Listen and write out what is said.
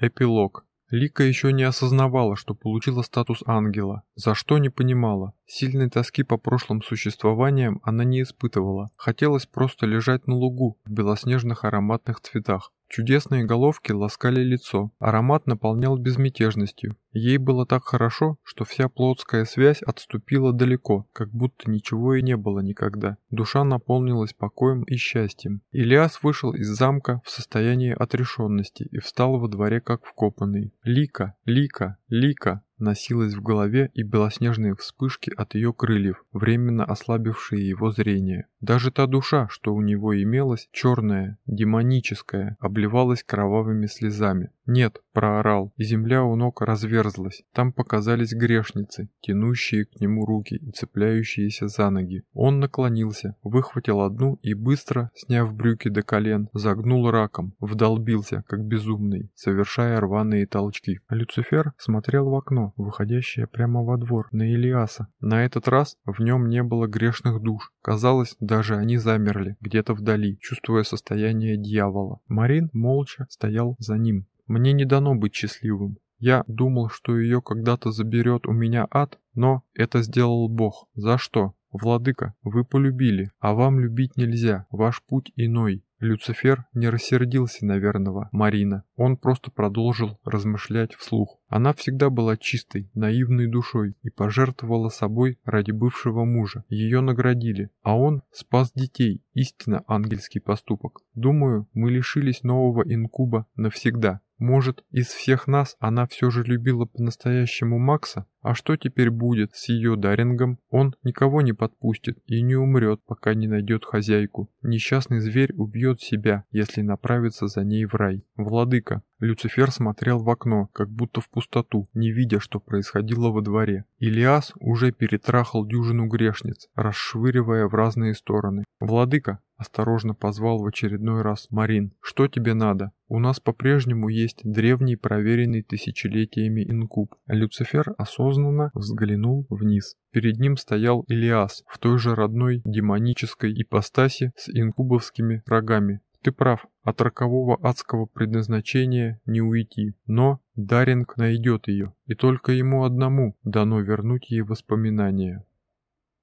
Эпилог. Лика еще не осознавала, что получила статус ангела, за что не понимала. Сильной тоски по прошлым существованиям она не испытывала. Хотелось просто лежать на лугу в белоснежных ароматных цветах. Чудесные головки ласкали лицо, аромат наполнял безмятежностью. Ей было так хорошо, что вся плотская связь отступила далеко, как будто ничего и не было никогда. Душа наполнилась покоем и счастьем. Илиас вышел из замка в состоянии отрешенности и встал во дворе как вкопанный. «Лика! Лика! Лика!» Носилась в голове и белоснежные вспышки от ее крыльев, временно ослабившие его зрение. Даже та душа, что у него имелась, черная, демоническая, обливалась кровавыми слезами. «Нет», — проорал, земля у ног разверзлась. Там показались грешницы, тянущие к нему руки и цепляющиеся за ноги. Он наклонился, выхватил одну и быстро, сняв брюки до колен, загнул раком, вдолбился, как безумный, совершая рваные толчки. Люцифер смотрел в окно, выходящее прямо во двор, на Илиаса. На этот раз в нем не было грешных душ. Казалось, даже они замерли, где-то вдали, чувствуя состояние дьявола. Марин молча стоял за ним, мне не дано быть счастливым. Я думал, что ее когда-то заберет у меня ад, но это сделал Бог. За что? Владыка, вы полюбили, а вам любить нельзя, ваш путь иной. Люцифер не рассердился на верного Марина. Он просто продолжил размышлять вслух. Она всегда была чистой, наивной душой и пожертвовала собой ради бывшего мужа. Ее наградили, а он спас детей. Истинно ангельский поступок. Думаю, мы лишились нового инкуба навсегда. Может, из всех нас она все же любила по-настоящему Макса? А что теперь будет с ее Дарингом? Он никого не подпустит и не умрет, пока не найдет хозяйку. Несчастный зверь убьет себя, если направится за ней в рай. Владыка. Люцифер смотрел в окно, как будто в пустоту, не видя, что происходило во дворе. Илиас уже перетрахал дюжину грешниц, расшвыривая в разные стороны. «Владыка!» – осторожно позвал в очередной раз Марин. «Что тебе надо? У нас по-прежнему есть древний, проверенный тысячелетиями инкуб». Люцифер осознанно взглянул вниз. Перед ним стоял Илиас в той же родной демонической ипостаси с инкубовскими рогами. Ты прав, от рокового адского предназначения не уйти, но Даринг найдет ее, и только ему одному дано вернуть ей воспоминания.